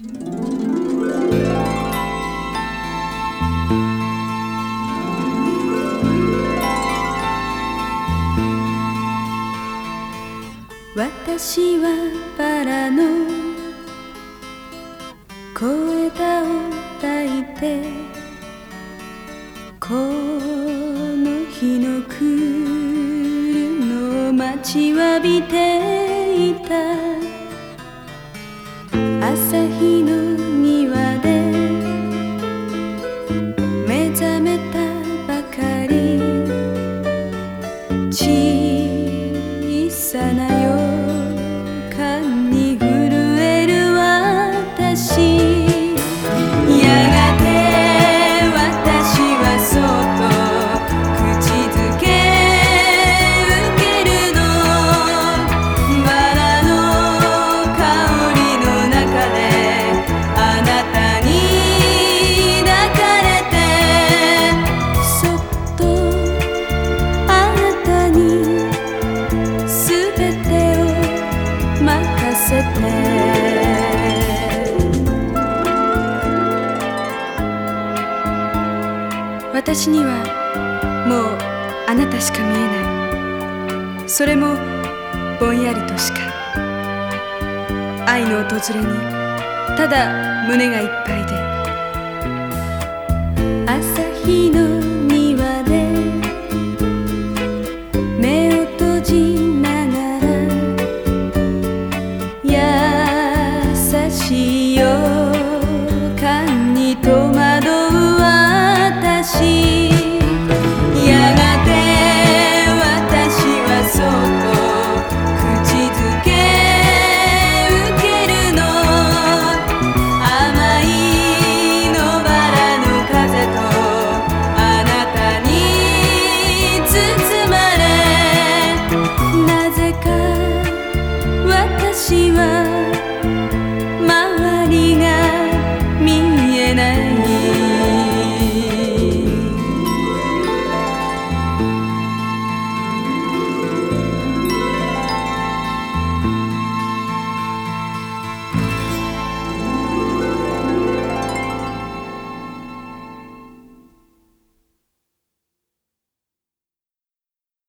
私はバラの小枝を抱いてこの日の来るのを待ちわびていた。朝日のせて。私にはもうあなたしか見えない。それもぼんやりとしか。愛の訪れにただ胸がいっぱいで。朝日の心。